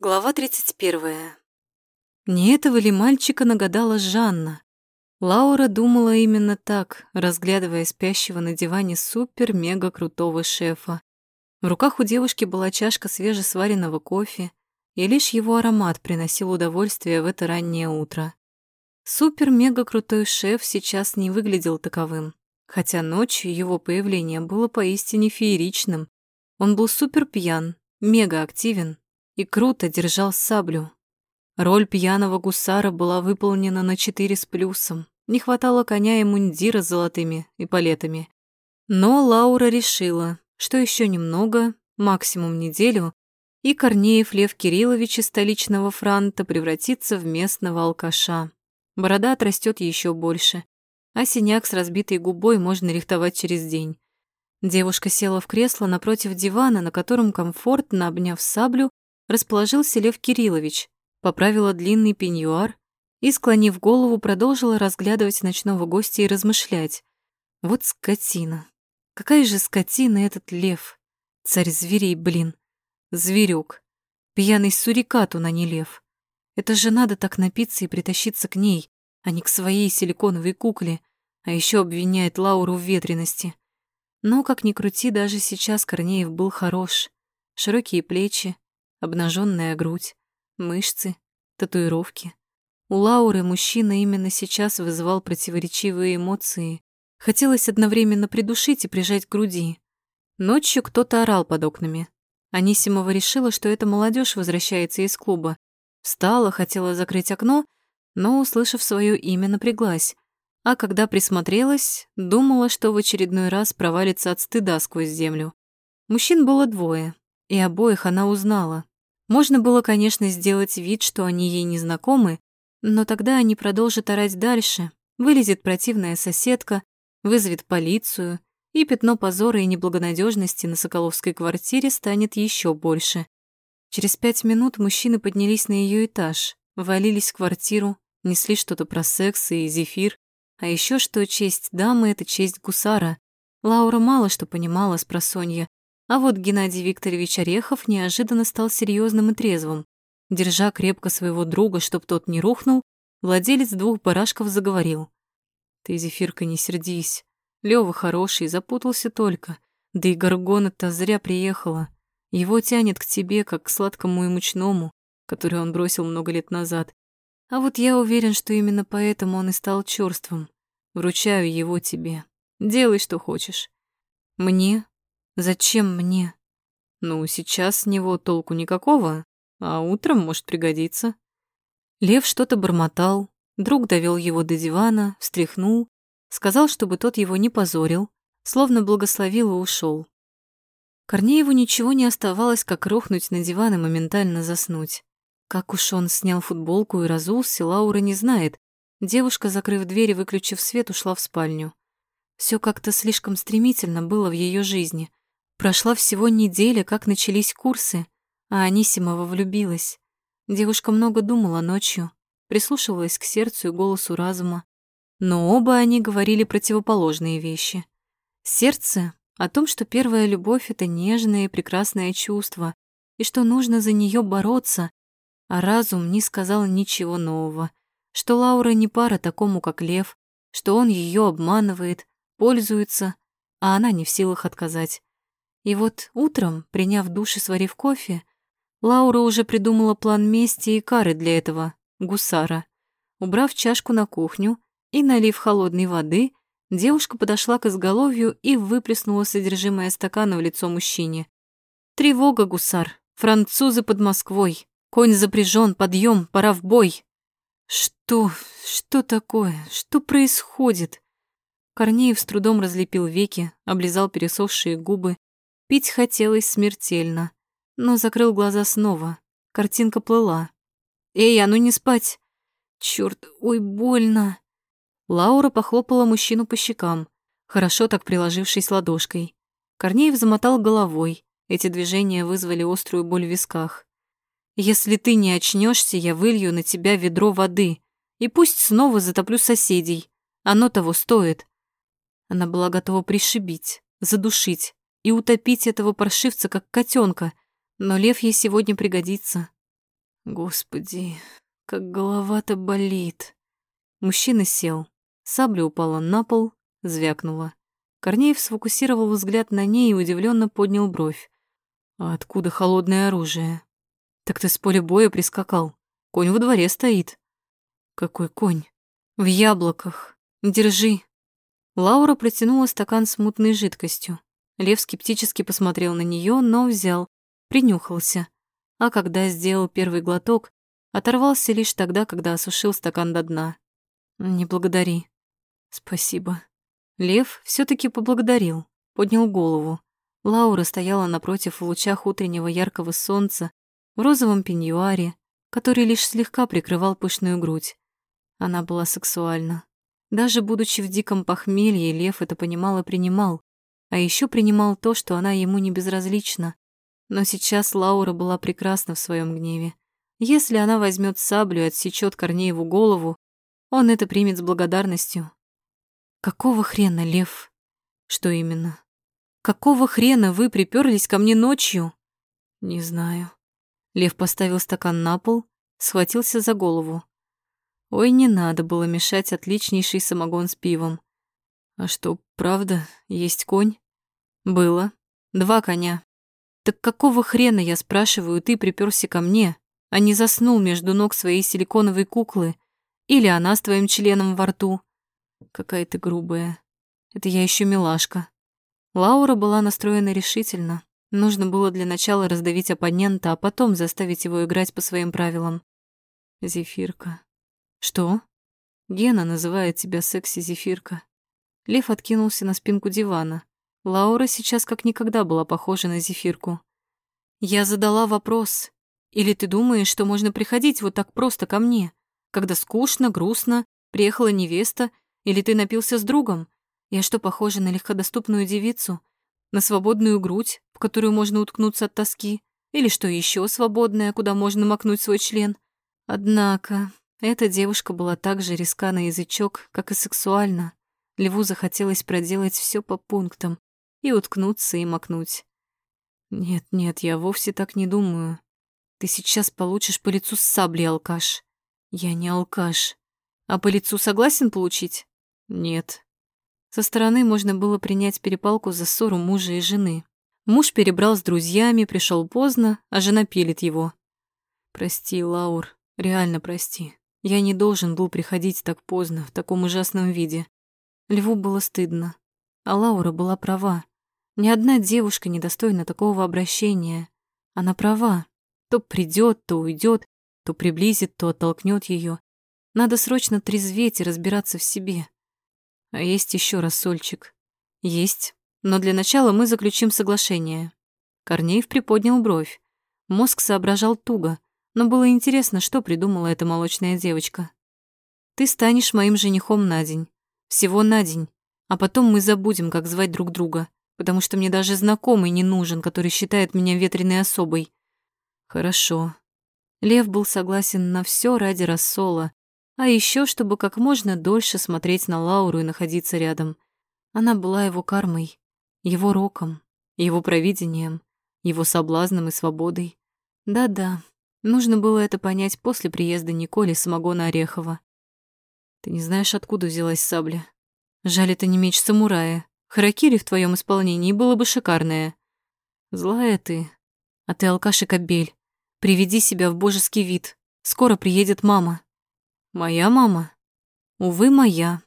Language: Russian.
Глава 31. Не этого ли мальчика нагадала Жанна? Лаура думала именно так, разглядывая спящего на диване супер-мега-крутого шефа. В руках у девушки была чашка свежесваренного кофе, и лишь его аромат приносил удовольствие в это раннее утро. Супер-мега-крутой шеф сейчас не выглядел таковым, хотя ночью его появление было поистине фееричным. Он был супер пьян, мега активен и круто держал саблю. Роль пьяного гусара была выполнена на четыре с плюсом. Не хватало коня и мундира с золотыми эполетами. Но Лаура решила, что еще немного, максимум неделю, и Корнеев Лев Кириллович из столичного франта превратится в местного алкаша. Борода отрастет еще больше, а синяк с разбитой губой можно рихтовать через день. Девушка села в кресло напротив дивана, на котором комфортно, обняв саблю, расположился Лев Кириллович, поправила длинный пеньюар и, склонив голову, продолжила разглядывать ночного гостя и размышлять. Вот скотина. Какая же скотина этот лев. Царь зверей, блин. Зверюк. Пьяный сурикат он, а не лев. Это же надо так напиться и притащиться к ней, а не к своей силиконовой кукле, а еще обвиняет Лауру в ветрености. Но, как ни крути, даже сейчас Корнеев был хорош. Широкие плечи, обнаженная грудь, мышцы, татуировки. У Лауры мужчина именно сейчас вызывал противоречивые эмоции. Хотелось одновременно придушить и прижать к груди. Ночью кто-то орал под окнами. Анисимова решила, что эта молодежь возвращается из клуба. Встала, хотела закрыть окно, но, услышав свое имя, напряглась. А когда присмотрелась, думала, что в очередной раз провалится от стыда сквозь землю. Мужчин было двое, и обоих она узнала. Можно было, конечно, сделать вид, что они ей не знакомы, но тогда они продолжат орать дальше, вылезет противная соседка, вызовет полицию, и пятно позора и неблагонадежности на Соколовской квартире станет еще больше. Через пять минут мужчины поднялись на ее этаж, валились в квартиру, несли что-то про секс и зефир, а еще что честь дамы — это честь гусара. Лаура мало что понимала с просонья, а вот Геннадий Викторович Орехов неожиданно стал серьезным и трезвым. Держа крепко своего друга, чтоб тот не рухнул, владелец двух барашков заговорил. «Ты, Зефирка, не сердись. Лёва хороший, запутался только. Да и Горгона-то зря приехала. Его тянет к тебе, как к сладкому и мучному, который он бросил много лет назад. А вот я уверен, что именно поэтому он и стал чёрствым. Вручаю его тебе. Делай, что хочешь. Мне Зачем мне? Ну, сейчас с него толку никакого, а утром может пригодиться. Лев что-то бормотал, друг довел его до дивана, встряхнул, сказал, чтобы тот его не позорил, словно благословил и ушел. Корнееву ничего не оставалось, как рухнуть на диван и моментально заснуть. Как уж он снял футболку и разулся, Лаура не знает. Девушка, закрыв дверь и выключив свет, ушла в спальню. Все как-то слишком стремительно было в ее жизни — Прошла всего неделя, как начались курсы, а Анисимова влюбилась. Девушка много думала ночью, прислушивалась к сердцу и голосу разума. Но оба они говорили противоположные вещи. Сердце о том, что первая любовь — это нежное и прекрасное чувство, и что нужно за нее бороться, а разум не сказал ничего нового, что Лаура не пара такому, как Лев, что он ее обманывает, пользуется, а она не в силах отказать. И вот утром, приняв душ и сварив кофе, Лаура уже придумала план мести и кары для этого гусара. Убрав чашку на кухню и налив холодной воды, девушка подошла к изголовью и выплеснула содержимое стакана в лицо мужчине. «Тревога, гусар! Французы под Москвой! Конь запряжен, подъем, пора в бой!» «Что? Что такое? Что происходит?» Корнеев с трудом разлепил веки, облизал пересохшие губы Пить хотелось смертельно, но закрыл глаза снова. Картинка плыла. «Эй, а ну не спать!» «Чёрт, ой, больно!» Лаура похлопала мужчину по щекам, хорошо так приложившись ладошкой. Корнеев замотал головой. Эти движения вызвали острую боль в висках. «Если ты не очнешься, я вылью на тебя ведро воды, и пусть снова затоплю соседей. Оно того стоит». Она была готова пришибить, задушить, и утопить этого паршивца, как котенка. Но лев ей сегодня пригодится. Господи, как голова-то болит. Мужчина сел. Сабля упала на пол, звякнула. Корнеев сфокусировал взгляд на ней и удивленно поднял бровь. «А откуда холодное оружие?» «Так ты с поля боя прискакал. Конь во дворе стоит». «Какой конь?» «В яблоках. Держи». Лаура протянула стакан с мутной жидкостью. Лев скептически посмотрел на нее, но взял, принюхался. А когда сделал первый глоток, оторвался лишь тогда, когда осушил стакан до дна. «Не благодари». «Спасибо». Лев все таки поблагодарил, поднял голову. Лаура стояла напротив в лучах утреннего яркого солнца, в розовом пеньюаре, который лишь слегка прикрывал пышную грудь. Она была сексуальна. Даже будучи в диком похмелье, Лев это понимал и принимал. А еще принимал то, что она ему не безразлична. Но сейчас Лаура была прекрасна в своем гневе. Если она возьмет саблю и отсечет Корнееву голову, он это примет с благодарностью, Какого хрена, Лев? Что именно? Какого хрена вы приперлись ко мне ночью? Не знаю. Лев поставил стакан на пол, схватился за голову. Ой, не надо было мешать отличнейший самогон с пивом. А что, правда, есть конь? Было. Два коня. Так какого хрена, я спрашиваю, ты приперся ко мне, а не заснул между ног своей силиконовой куклы? Или она с твоим членом во рту? Какая ты грубая. Это я еще милашка. Лаура была настроена решительно. Нужно было для начала раздавить оппонента, а потом заставить его играть по своим правилам. Зефирка. Что? Гена называет тебя секси-зефирка. Лев откинулся на спинку дивана. Лаура сейчас как никогда была похожа на зефирку. Я задала вопрос. Или ты думаешь, что можно приходить вот так просто ко мне, когда скучно, грустно, приехала невеста или ты напился с другом? Я что, похожа на легкодоступную девицу? На свободную грудь, в которую можно уткнуться от тоски? Или что еще свободное, куда можно макнуть свой член? Однако, эта девушка была так же риска на язычок, как и сексуальна. Льву захотелось проделать все по пунктам и уткнуться и макнуть. Нет, нет, я вовсе так не думаю. Ты сейчас получишь по лицу с саблей, алкаш. Я не алкаш. А по лицу согласен получить? Нет. Со стороны можно было принять перепалку за ссору мужа и жены. Муж перебрал с друзьями, пришел поздно, а жена пилит его. Прости, Лаур, реально прости. Я не должен был приходить так поздно, в таком ужасном виде. Льву было стыдно. А Лаура была права. Ни одна девушка не достойна такого обращения. Она права. То придет, то уйдет, то приблизит, то оттолкнет ее. Надо срочно трезветь и разбираться в себе. А есть еще рассольчик. Есть. Но для начала мы заключим соглашение. Корнеев приподнял бровь. Мозг соображал туго, но было интересно, что придумала эта молочная девочка. Ты станешь моим женихом на день. Всего на день. А потом мы забудем, как звать друг друга, потому что мне даже знакомый не нужен, который считает меня ветреной особой. Хорошо. Лев был согласен на все ради рассола, а еще, чтобы как можно дольше смотреть на Лауру и находиться рядом. Она была его кармой, его роком, его провидением, его соблазном и свободой. Да-да, нужно было это понять после приезда Николи самогона Орехова. Ты не знаешь, откуда взялась сабля? Жаль, это не меч самурая. Харакири в твоем исполнении было бы шикарное. Злая ты. А ты алкаш и кобель. Приведи себя в божеский вид. Скоро приедет мама. Моя мама? Увы, моя.